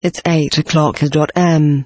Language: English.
It's 8 o'clock. M.